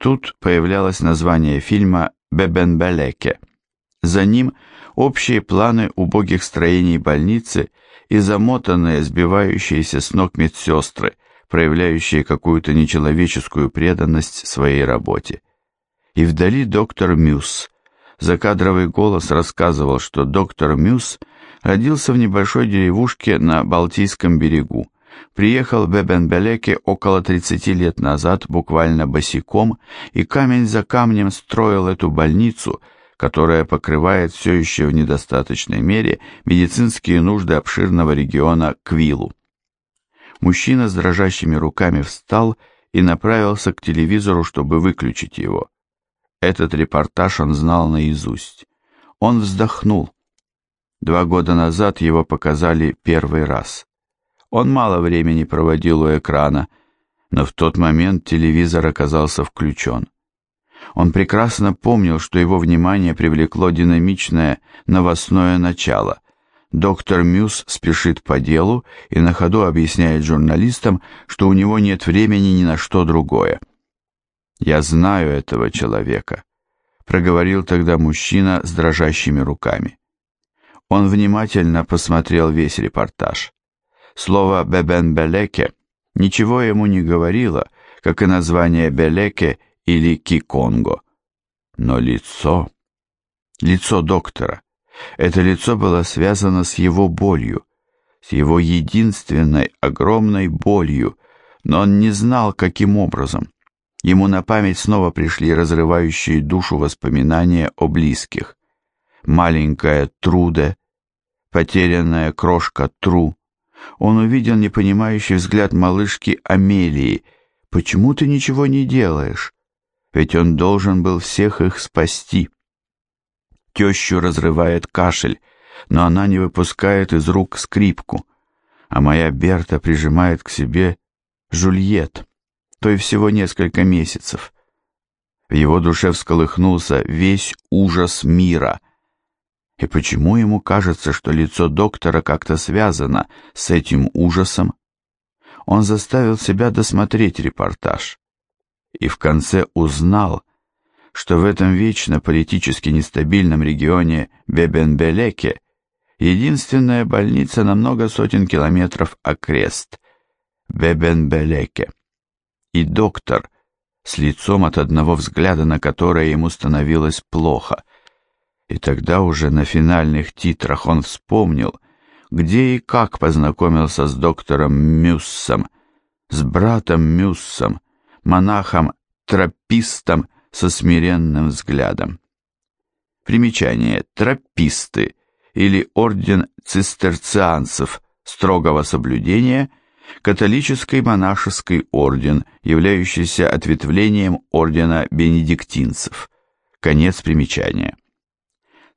Тут появлялось название фильма «Бебенбелеке». За ним общие планы убогих строений больницы и замотанные, сбивающиеся с ног медсестры, проявляющие какую-то нечеловеческую преданность своей работе. И вдали доктор Мюс. Закадровый голос рассказывал, что доктор Мюс родился в небольшой деревушке на Балтийском берегу. Приехал в Бебенбелеке около 30 лет назад буквально босиком и камень за камнем строил эту больницу, которая покрывает все еще в недостаточной мере медицинские нужды обширного региона Квилу. Мужчина с дрожащими руками встал и направился к телевизору, чтобы выключить его. Этот репортаж он знал наизусть. Он вздохнул. Два года назад его показали первый раз. Он мало времени проводил у экрана, но в тот момент телевизор оказался включен. Он прекрасно помнил, что его внимание привлекло динамичное новостное начало. Доктор Мюс спешит по делу и на ходу объясняет журналистам, что у него нет времени ни на что другое. «Я знаю этого человека», — проговорил тогда мужчина с дрожащими руками. Он внимательно посмотрел весь репортаж. Слово «бебен-белеке» ничего ему не говорило, как и название «белеке» или «киконго». Но лицо... Лицо доктора. Это лицо было связано с его болью, с его единственной огромной болью, но он не знал, каким образом. Ему на память снова пришли разрывающие душу воспоминания о близких. Маленькая Труде, потерянная крошка Тру. Он увидел непонимающий взгляд малышки Амелии. «Почему ты ничего не делаешь? Ведь он должен был всех их спасти». Тещу разрывает кашель, но она не выпускает из рук скрипку, а моя Берта прижимает к себе Жульет, той всего несколько месяцев. В его душе всколыхнулся весь ужас мира. И почему ему кажется, что лицо доктора как-то связано с этим ужасом? Он заставил себя досмотреть репортаж и в конце узнал, что в этом вечно политически нестабильном регионе Бебенбелеке единственная больница на много сотен километров окрест – Бебенбелеке. И доктор, с лицом от одного взгляда на которое ему становилось плохо. И тогда уже на финальных титрах он вспомнил, где и как познакомился с доктором Мюссом, с братом Мюссом, монахом-тропистом, со смиренным взглядом. Примечание. Трописты или орден цистерцианцев строгого соблюдения – католический монашеский орден, являющийся ответвлением ордена бенедиктинцев. Конец примечания.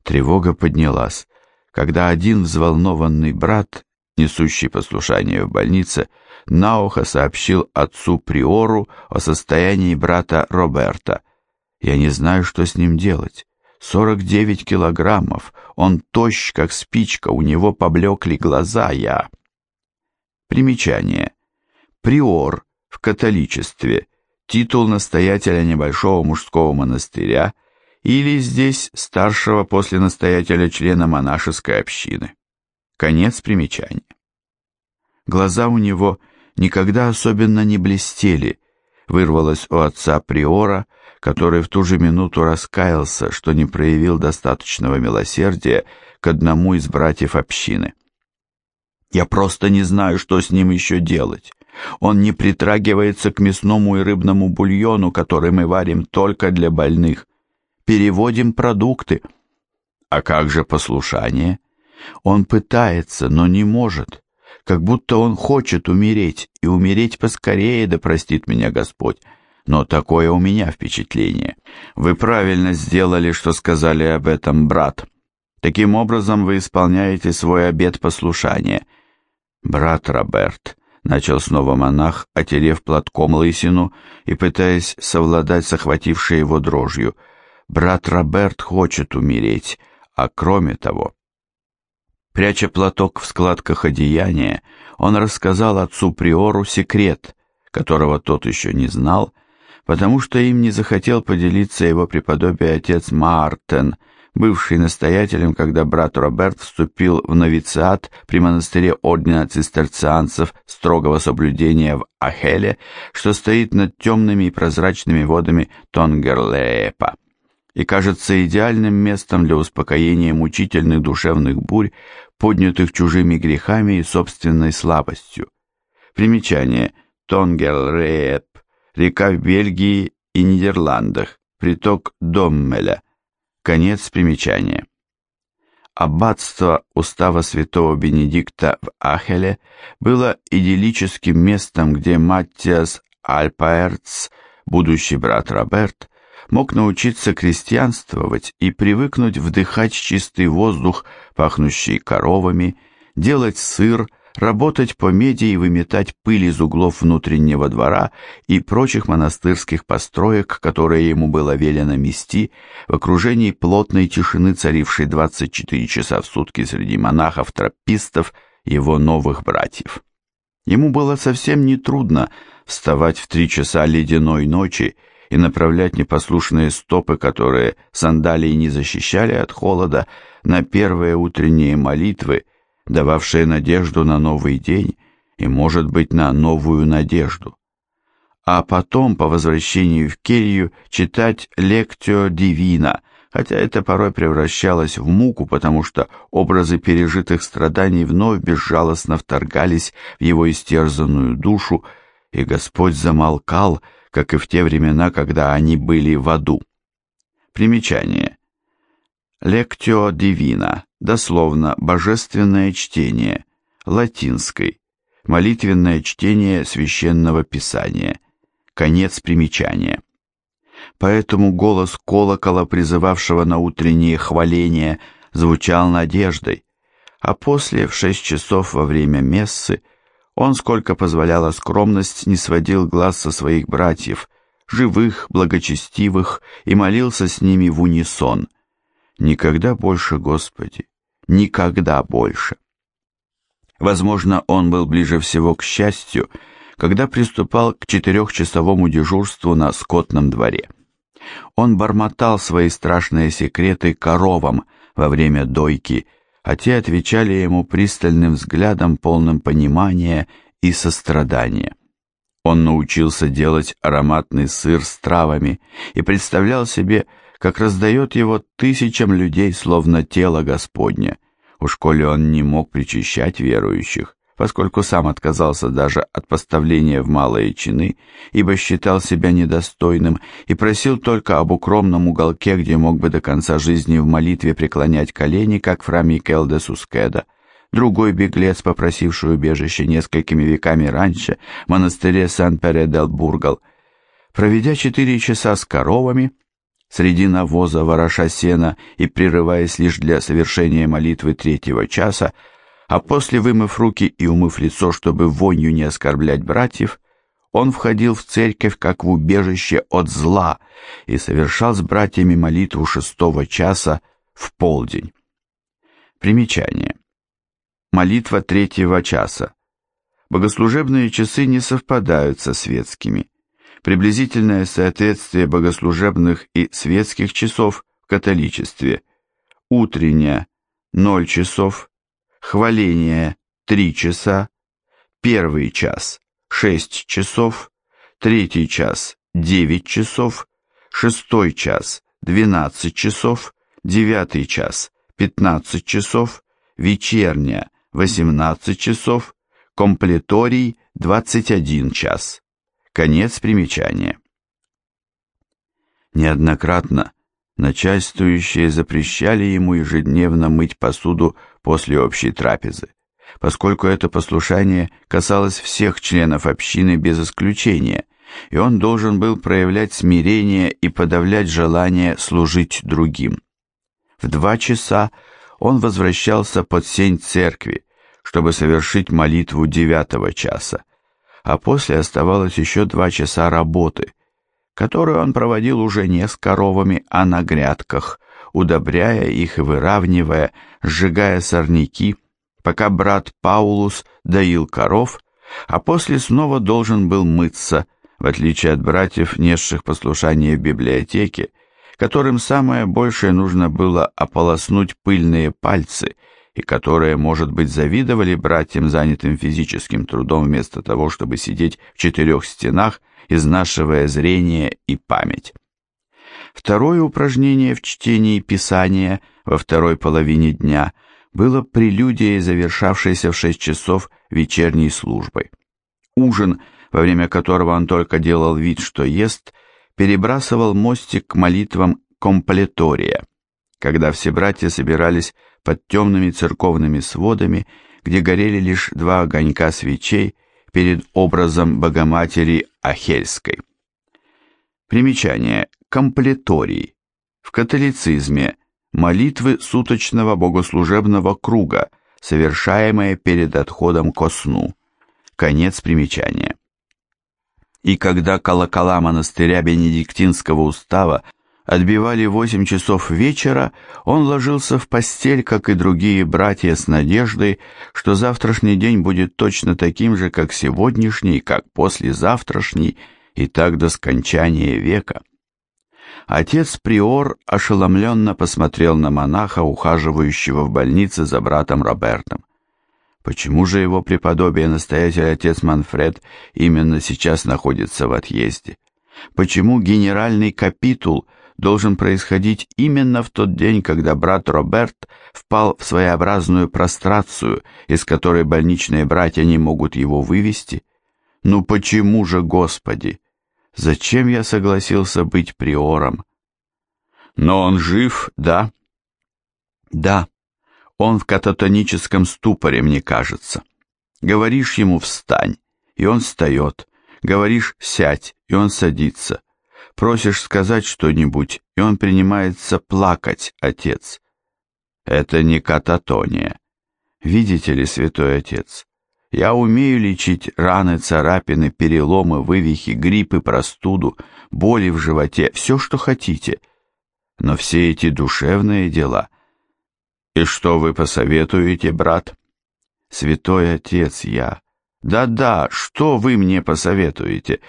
Тревога поднялась, когда один взволнованный брат, несущий послушание в больнице, на ухо сообщил отцу Приору о состоянии брата Роберта – я не знаю, что с ним делать. 49 килограммов, он тощ, как спичка, у него поблекли глаза, я... Примечание. Приор в католичестве, титул настоятеля небольшого мужского монастыря или здесь старшего после настоятеля члена монашеской общины. Конец примечания. Глаза у него никогда особенно не блестели, вырвалось у отца Приора, который в ту же минуту раскаялся, что не проявил достаточного милосердия к одному из братьев общины. «Я просто не знаю, что с ним еще делать. Он не притрагивается к мясному и рыбному бульону, который мы варим только для больных. Переводим продукты. А как же послушание? Он пытается, но не может, как будто он хочет умереть, и умереть поскорее, да простит меня Господь но такое у меня впечатление. Вы правильно сделали, что сказали об этом, брат. Таким образом вы исполняете свой обет послушания. Брат Роберт, начал снова монах, отерев платком лысину и пытаясь совладать с охватившей его дрожью. Брат Роберт хочет умереть, а кроме того... Пряча платок в складках одеяния, он рассказал отцу Приору секрет, которого тот еще не знал, потому что им не захотел поделиться его преподобие отец Мартен, бывший настоятелем, когда брат Роберт вступил в новициат при монастыре ордена цистерцианцев строгого соблюдения в Ахеле, что стоит над темными и прозрачными водами Тонгерлеепа и кажется идеальным местом для успокоения мучительных душевных бурь, поднятых чужими грехами и собственной слабостью. Примечание. Тонгелрееп. Река в Бельгии и Нидерландах. Приток Доммеля. Конец примечания. Аббатство устава святого Бенедикта в Ахеле было идиллическим местом, где Маттиас Альпаэрц, будущий брат Роберт, мог научиться крестьянствовать и привыкнуть вдыхать чистый воздух, пахнущий коровами, делать сыр, работать по меди и выметать пыль из углов внутреннего двора и прочих монастырских построек, которые ему было велено мести, в окружении плотной тишины, царившей 24 часа в сутки среди монахов-тропистов, его новых братьев. Ему было совсем нетрудно вставать в три часа ледяной ночи и направлять непослушные стопы, которые сандалии не защищали от холода, на первые утренние молитвы, дававшие надежду на новый день и, может быть, на новую надежду. А потом, по возвращении в келью, читать «Лектио Дивина», хотя это порой превращалось в муку, потому что образы пережитых страданий вновь безжалостно вторгались в его истерзанную душу, и Господь замолкал, как и в те времена, когда они были в аду. Примечание. Lectio Divina, дословно «божественное чтение», латинской, молитвенное чтение священного писания, конец примечания. Поэтому голос колокола, призывавшего на утреннее хваление, звучал надеждой, а после, в шесть часов во время мессы, он, сколько позволяла скромность, не сводил глаз со своих братьев, живых, благочестивых, и молился с ними в унисон. «Никогда больше, Господи, никогда больше!» Возможно, он был ближе всего к счастью, когда приступал к четырехчасовому дежурству на скотном дворе. Он бормотал свои страшные секреты коровам во время дойки, а те отвечали ему пристальным взглядом, полным понимания и сострадания. Он научился делать ароматный сыр с травами и представлял себе, как раздает его тысячам людей, словно тело Господня. Уж коли он не мог причащать верующих, поскольку сам отказался даже от поставления в малые чины, ибо считал себя недостойным и просил только об укромном уголке, где мог бы до конца жизни в молитве преклонять колени, как фра Микел де Сускеда. Другой беглец, попросивший убежище несколькими веками раньше в монастыре Сан-Пере-дел-Бургал. Проведя четыре часа с коровами, среди навоза, вороша сена и прерываясь лишь для совершения молитвы третьего часа, а после, вымыв руки и умыв лицо, чтобы вонью не оскорблять братьев, он входил в церковь как в убежище от зла и совершал с братьями молитву шестого часа в полдень. Примечание. Молитва третьего часа. Богослужебные часы не совпадают со светскими. Приблизительное соответствие богослужебных и светских часов в католичестве. Утренняя – 0 часов, хваление – три часа, первый час – шесть часов, третий час – девять часов, шестой час – двенадцать часов, девятый час – пятнадцать часов, вечерняя – восемнадцать часов, комплеторий – двадцать один час. Конец примечания. Неоднократно начальствующие запрещали ему ежедневно мыть посуду после общей трапезы, поскольку это послушание касалось всех членов общины без исключения, и он должен был проявлять смирение и подавлять желание служить другим. В два часа он возвращался под сень церкви, чтобы совершить молитву девятого часа, а после оставалось еще два часа работы, которую он проводил уже не с коровами, а на грядках, удобряя их и выравнивая, сжигая сорняки, пока брат Паулус доил коров, а после снова должен был мыться, в отличие от братьев, несших послушание в библиотеке, которым самое большее нужно было ополоснуть пыльные пальцы и которые, может быть, завидовали братьям, занятым физическим трудом, вместо того, чтобы сидеть в четырех стенах, изнашивая зрение и память. Второе упражнение в чтении Писания во второй половине дня было прелюдией, завершавшейся в шесть часов вечерней службой. Ужин, во время которого он только делал вид, что ест, перебрасывал мостик к молитвам комплетория, когда все братья собирались под темными церковными сводами, где горели лишь два огонька свечей перед образом Богоматери Ахельской. Примечание. Комплеторий. В католицизме молитвы суточного богослужебного круга, совершаемые перед отходом ко сну. Конец примечания. И когда колокола монастыря Бенедиктинского устава отбивали восемь часов вечера, он ложился в постель, как и другие братья, с надеждой, что завтрашний день будет точно таким же, как сегодняшний, как послезавтрашний, и так до скончания века. Отец Приор ошеломленно посмотрел на монаха, ухаживающего в больнице за братом Робертом. Почему же его преподобие настоятель отец Манфред именно сейчас находится в отъезде? Почему генеральный капитул должен происходить именно в тот день, когда брат Роберт впал в своеобразную прострацию, из которой больничные братья не могут его вывести? Ну почему же, Господи? Зачем я согласился быть приором? Но он жив, да? Да, он в кататоническом ступоре, мне кажется. Говоришь ему «встань», и он встает. Говоришь «сядь», и он садится. Просишь сказать что-нибудь, и он принимается плакать, отец. Это не кататония. Видите ли, святой отец, я умею лечить раны, царапины, переломы, вывихи, гриппы, простуду, боли в животе, все, что хотите. Но все эти душевные дела... И что вы посоветуете, брат? Святой отец я. Да-да, что вы мне посоветуете?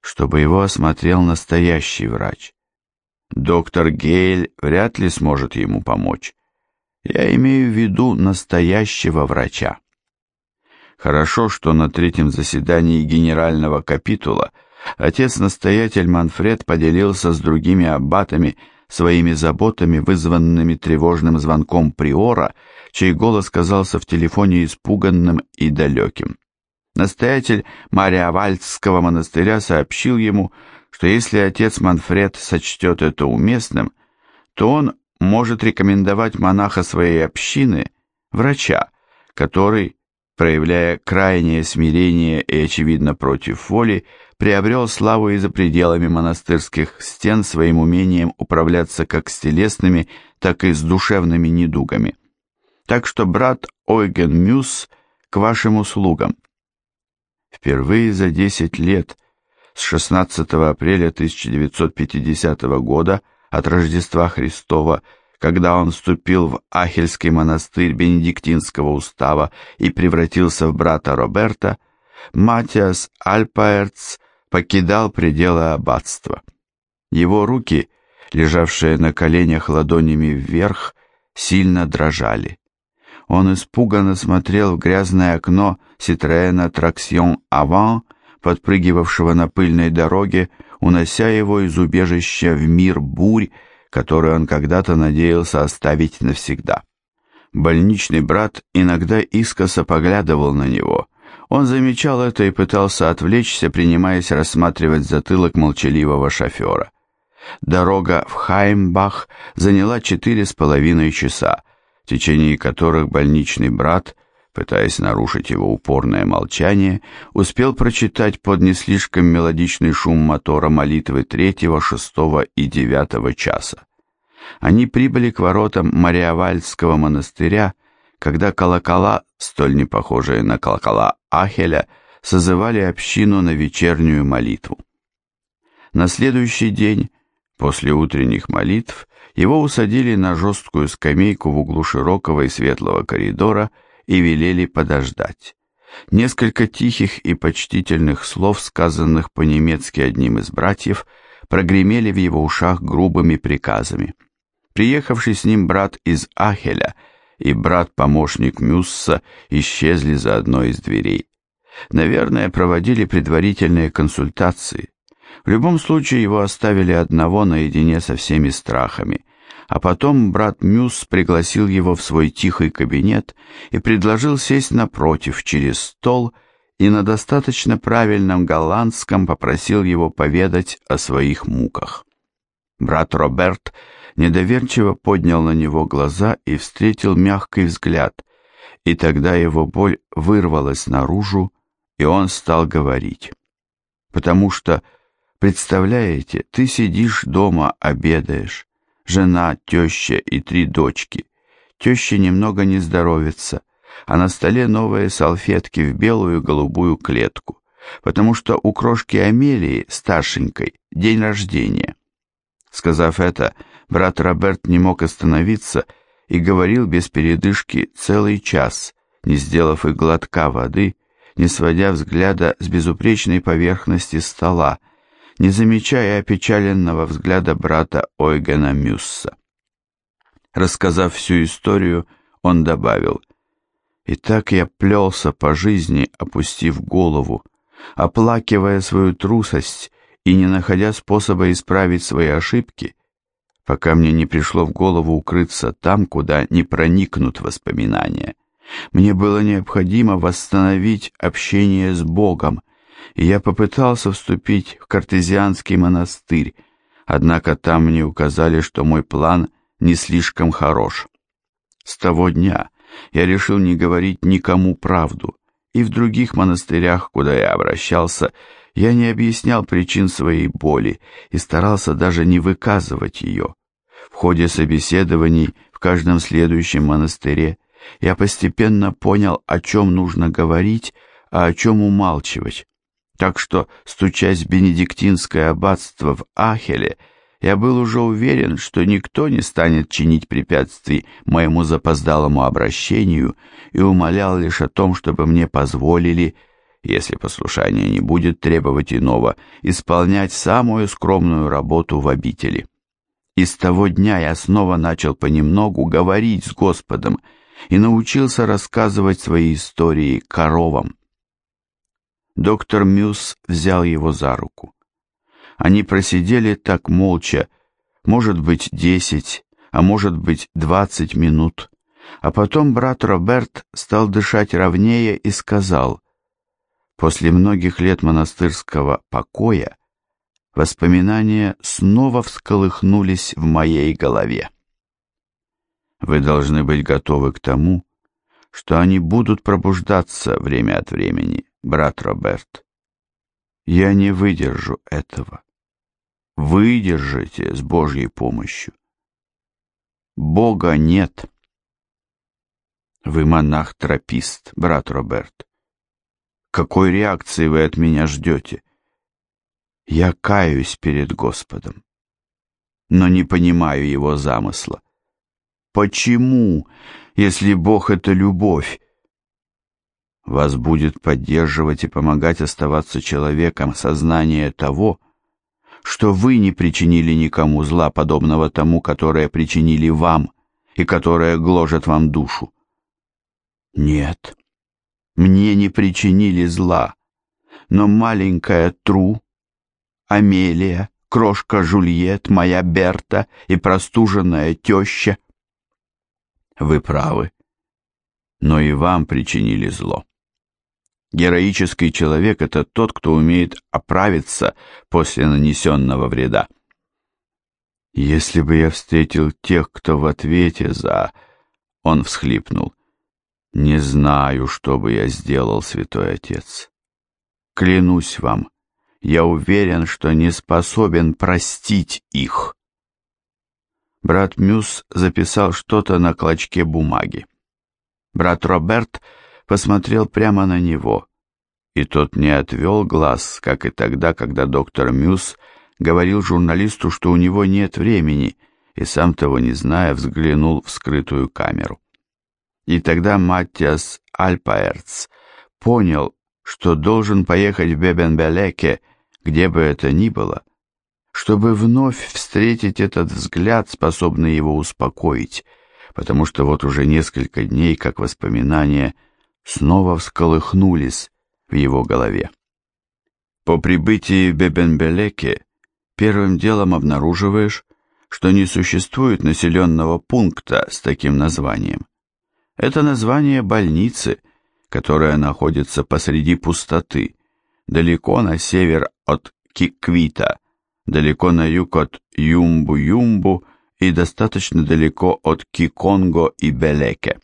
Чтобы его осмотрел настоящий врач. Доктор Гейль вряд ли сможет ему помочь. Я имею в виду настоящего врача. Хорошо, что на третьем заседании генерального капитула отец-настоятель Манфред поделился с другими аббатами своими заботами, вызванными тревожным звонком приора, чей голос казался в телефоне испуганным и далеким. Настоятель Мариавальдского монастыря сообщил ему, что если отец Манфред сочтет это уместным, то он может рекомендовать монаха своей общины, врача, который проявляя крайнее смирение и, очевидно, против воли, приобрел славу и за пределами монастырских стен своим умением управляться как с телесными, так и с душевными недугами. Так что брат Ойген Мюс к вашим услугам. Впервые за 10 лет, с 16 апреля 1950 года, от Рождества Христова, когда он вступил в Ахельский монастырь Бенедиктинского устава и превратился в брата Роберта, Матиас Альпаерц покидал пределы аббатства. Его руки, лежавшие на коленях ладонями вверх, сильно дрожали. Он испуганно смотрел в грязное окно Ситроэна Траксион Аван, подпрыгивавшего на пыльной дороге, унося его из убежища в мир бурь, которую он когда-то надеялся оставить навсегда. Больничный брат иногда искоса поглядывал на него. Он замечал это и пытался отвлечься, принимаясь рассматривать затылок молчаливого шофера. Дорога в Хаймбах заняла четыре с половиной часа, в течение которых больничный брат, пытаясь нарушить его упорное молчание, успел прочитать под не слишком мелодичный шум мотора молитвы третьего, шестого и девятого часа. Они прибыли к воротам Мариавальдского монастыря, когда колокола, столь не похожие на колокола Ахеля, созывали общину на вечернюю молитву. На следующий день, после утренних молитв, его усадили на жесткую скамейку в углу широкого и светлого коридора и велели подождать. Несколько тихих и почтительных слов, сказанных по-немецки одним из братьев, прогремели в его ушах грубыми приказами. Приехавший с ним брат из Ахеля и брат-помощник Мюсса исчезли за одной из дверей. Наверное, проводили предварительные консультации. В любом случае его оставили одного наедине со всеми страхами, а потом брат Мюс пригласил его в свой тихий кабинет и предложил сесть напротив через стол и на достаточно правильном голландском попросил его поведать о своих муках. Брат Роберт недоверчиво поднял на него глаза и встретил мягкий взгляд, и тогда его боль вырвалась наружу, и он стал говорить. Потому что, представляете, ты сидишь дома, обедаешь, жена, теща и три дочки. Теща немного не здоровится, а на столе новые салфетки в белую голубую клетку, потому что у крошки Амелии, старшенькой, день рождения. Сказав это, брат Роберт не мог остановиться и говорил без передышки целый час, не сделав и глотка воды, не сводя взгляда с безупречной поверхности стола, не замечая опечаленного взгляда брата Ойгена Мюсса. Рассказав всю историю, он добавил, «И так я плелся по жизни, опустив голову, оплакивая свою трусость и не находя способа исправить свои ошибки, пока мне не пришло в голову укрыться там, куда не проникнут воспоминания. Мне было необходимо восстановить общение с Богом, и я попытался вступить в картезианский монастырь, однако там мне указали, что мой план не слишком хорош. С того дня я решил не говорить никому правду, и в других монастырях, куда я обращался, я не объяснял причин своей боли и старался даже не выказывать ее. В ходе собеседований в каждом следующем монастыре я постепенно понял, о чем нужно говорить, а о чем умалчивать. Так что, стучась в бенедиктинское аббатство в Ахеле, я был уже уверен, что никто не станет чинить препятствий моему запоздалому обращению и умолял лишь о том, чтобы мне позволили, если послушание не будет требовать иного, исполнять самую скромную работу в обители. И с того дня я снова начал понемногу говорить с Господом, и научился рассказывать свои истории коровам. Доктор Мюс взял его за руку. Они просидели так молча, может быть, десять, а может быть, двадцать минут, а потом брат Роберт стал дышать ровнее и сказал, «После многих лет монастырского покоя воспоминания снова всколыхнулись в моей голове». Вы должны быть готовы к тому, что они будут пробуждаться время от времени, брат Роберт. Я не выдержу этого. Выдержите с Божьей помощью. Бога нет. Вы монах-тропист, брат Роберт. Какой реакции вы от меня ждете? Я каюсь перед Господом, но не понимаю его замысла. Почему, если Бог — это любовь? Вас будет поддерживать и помогать оставаться человеком сознание того, что вы не причинили никому зла, подобного тому, которое причинили вам и которое гложет вам душу. Нет, мне не причинили зла, но маленькая Тру, Амелия, крошка Жульет, моя Берта и простуженная теща — вы правы. Но и вам причинили зло. Героический человек — это тот, кто умеет оправиться после нанесенного вреда. Если бы я встретил тех, кто в ответе за... Он всхлипнул. Не знаю, что бы я сделал, святой отец. Клянусь вам, я уверен, что не способен простить их. Брат Мюс записал что-то на клочке бумаги. Брат Роберт посмотрел прямо на него, и тот не отвел глаз, как и тогда, когда доктор Мюс говорил журналисту, что у него нет времени, и сам того не зная, взглянул в скрытую камеру. И тогда Маттиас Альпаэрц понял, что должен поехать в Бебенбелеке, где бы это ни было, чтобы вновь встретить этот взгляд, способный его успокоить, потому что вот уже несколько дней, как воспоминания, снова всколыхнулись в его голове. По прибытии в Бебенбелеке первым делом обнаруживаешь, что не существует населенного пункта с таким названием. Это название больницы, которая находится посреди пустоты, далеко на север от Киквита, далеко на юг от Юмбу-Юмбу и достаточно далеко от Киконго и Белеке.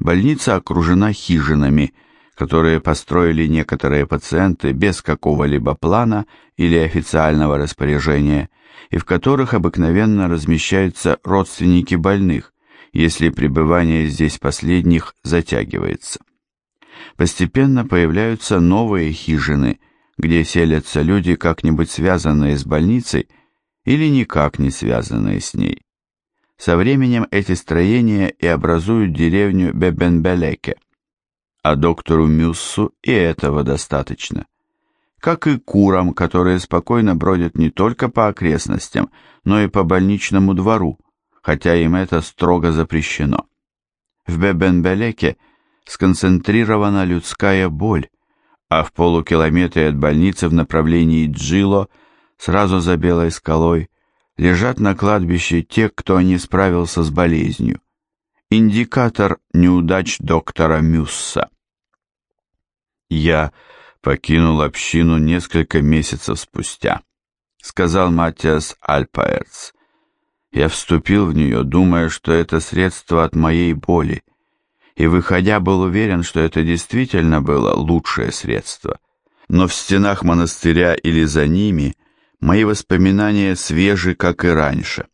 Больница окружена хижинами, которые построили некоторые пациенты без какого-либо плана или официального распоряжения, и в которых обыкновенно размещаются родственники больных, если пребывание здесь последних затягивается. Постепенно появляются новые хижины, где селятся люди, как-нибудь связанные с больницей или никак не связанные с ней. Со временем эти строения и образуют деревню Бебенбелеке, а доктору Мюссу и этого достаточно. Как и курам, которые спокойно бродят не только по окрестностям, но и по больничному двору, хотя им это строго запрещено. В Бебенбелеке сконцентрирована людская боль, а в полукилометре от больницы в направлении Джило, сразу за Белой скалой, лежат на кладбище те, кто не справился с болезнью. Индикатор неудач доктора Мюсса. «Я покинул общину несколько месяцев спустя», — сказал Матиас Альпаэрц. «Я вступил в нее, думая, что это средство от моей боли, и, выходя, был уверен, что это действительно было лучшее средство. Но в стенах монастыря или за ними — Мои воспоминания свежи, как и раньше.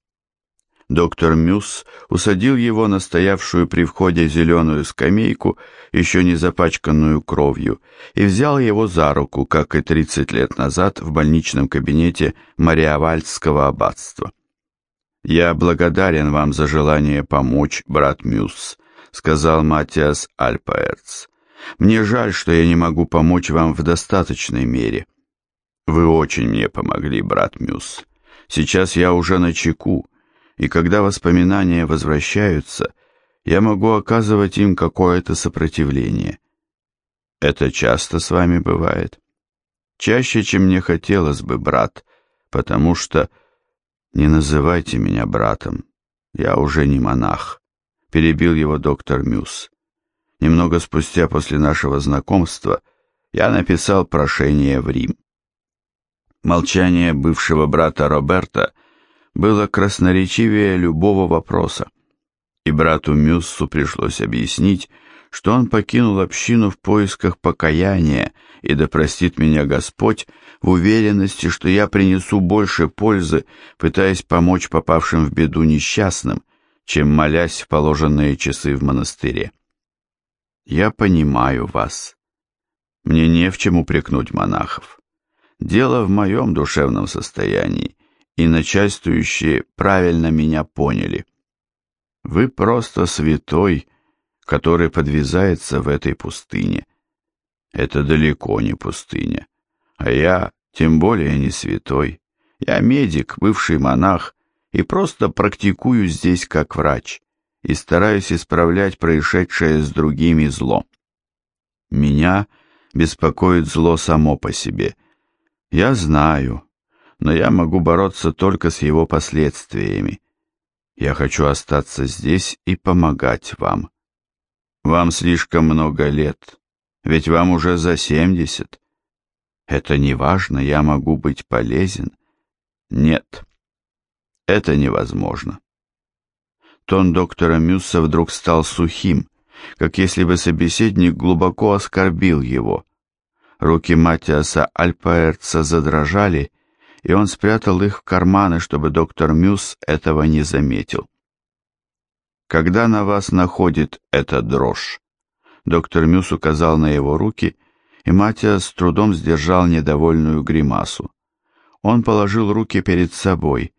Доктор Мюс усадил его на стоявшую при входе зеленую скамейку, еще не запачканную кровью, и взял его за руку, как и 30 лет назад в больничном кабинете Мариавальдского аббатства. «Я благодарен вам за желание помочь, брат Мюс», — сказал Матиас Альпаэрц. «Мне жаль, что я не могу помочь вам в достаточной мере». Вы очень мне помогли, брат Мюс. Сейчас я уже на чеку, и когда воспоминания возвращаются, я могу оказывать им какое-то сопротивление. Это часто с вами бывает? Чаще, чем мне хотелось бы, брат, потому что... Не называйте меня братом, я уже не монах, перебил его доктор Мюс. Немного спустя после нашего знакомства я написал прошение в Рим. Молчание бывшего брата Роберта было красноречивее любого вопроса, и брату Мюссу пришлось объяснить, что он покинул общину в поисках покаяния, и да простит меня Господь, в уверенности, что я принесу больше пользы, пытаясь помочь попавшим в беду несчастным, чем молясь в положенные часы в монастыре. Я понимаю вас. Мне не в чем упрекнуть монахов. Дело в моем душевном состоянии, и начальствующие правильно меня поняли. Вы просто святой, который подвязается в этой пустыне. Это далеко не пустыня, а я тем более не святой. Я медик, бывший монах, и просто практикую здесь как врач, и стараюсь исправлять происшедшее с другими зло. Меня беспокоит зло само по себе — я знаю, но я могу бороться только с его последствиями. Я хочу остаться здесь и помогать вам. Вам слишком много лет, ведь вам уже за семьдесят. Это не важно, я могу быть полезен. Нет, это невозможно. Тон доктора Мюсса вдруг стал сухим, как если бы собеседник глубоко оскорбил его. Руки Матиаса Альпаэрца задрожали, и он спрятал их в карманы, чтобы доктор Мюс этого не заметил. «Когда на вас находит эта дрожь?» Доктор Мюс указал на его руки, и Матиас с трудом сдержал недовольную гримасу. Он положил руки перед собой,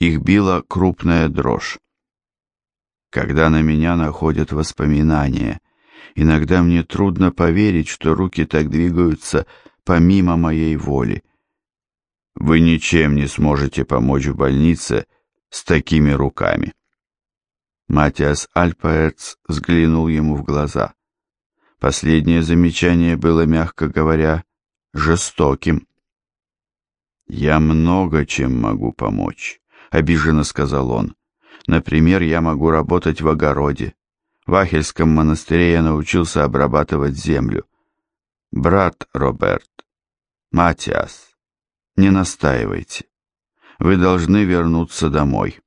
их била крупная дрожь. «Когда на меня находят воспоминания», Иногда мне трудно поверить, что руки так двигаются помимо моей воли. Вы ничем не сможете помочь в больнице с такими руками. Матиас Альпаэрц взглянул ему в глаза. Последнее замечание было, мягко говоря, жестоким. «Я много чем могу помочь», — обиженно сказал он. «Например, я могу работать в огороде. В Ахельском монастыре я научился обрабатывать землю. Брат Роберт, Матиас, не настаивайте. Вы должны вернуться домой».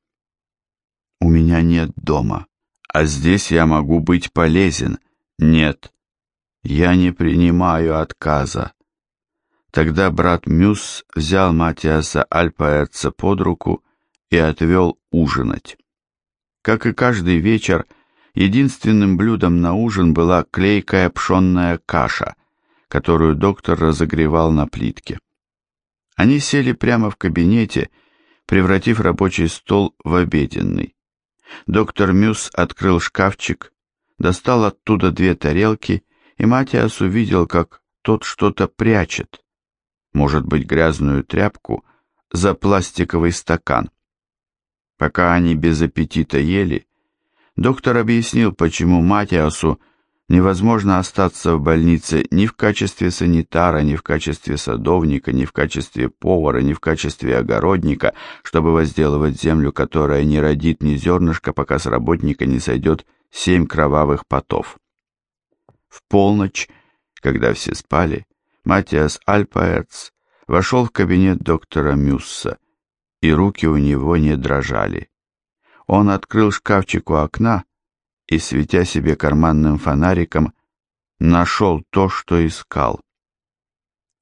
У меня нет дома, а здесь я могу быть полезен. Нет, я не принимаю отказа. Тогда брат Мюс взял Матиаса Альпаэрца под руку и отвел ужинать. Как и каждый вечер, единственным блюдом на ужин была клейкая пшенная каша, которую доктор разогревал на плитке. Они сели прямо в кабинете, превратив рабочий стол в обеденный. Доктор Мюс открыл шкафчик, достал оттуда две тарелки, и Матиас увидел, как тот что-то прячет, может быть, грязную тряпку, за пластиковый стакан. Пока они без аппетита ели, доктор объяснил, почему Матиасу невозможно остаться в больнице ни в качестве санитара, ни в качестве садовника, ни в качестве повара, ни в качестве огородника, чтобы возделывать землю, которая не родит ни зернышка, пока с работника не сойдет семь кровавых потов. В полночь, когда все спали, Матиас Альпаэрц вошел в кабинет доктора Мюсса, и руки у него не дрожали. Он открыл шкафчик у окна и, светя себе карманным фонариком, нашел то, что искал.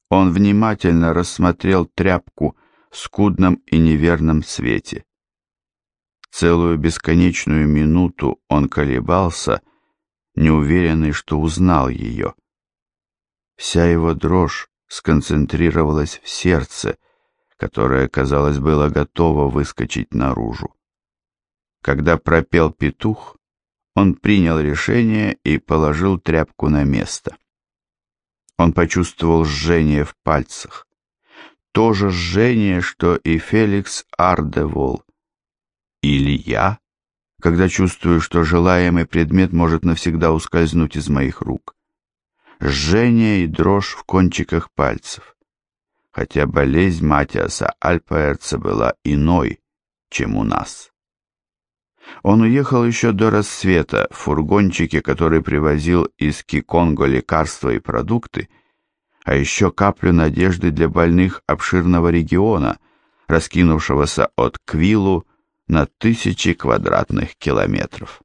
Он внимательно рассмотрел тряпку в скудном и неверном свете. Целую бесконечную минуту он колебался, неуверенный, что узнал ее. Вся его дрожь сконцентрировалась в сердце, которое, казалось, было готово выскочить наружу. Когда пропел петух, он принял решение и положил тряпку на место. Он почувствовал жжение в пальцах. То же жжение, что и Феликс Ардевол. Или я, когда чувствую, что желаемый предмет может навсегда ускользнуть из моих рук. Жжение и дрожь в кончиках пальцев. Хотя болезнь Матиаса Альпаэрца была иной, чем у нас. Он уехал еще до рассвета в фургончике, который привозил из Киконго лекарства и продукты, а еще каплю надежды для больных обширного региона, раскинувшегося от Квилу на тысячи квадратных километров.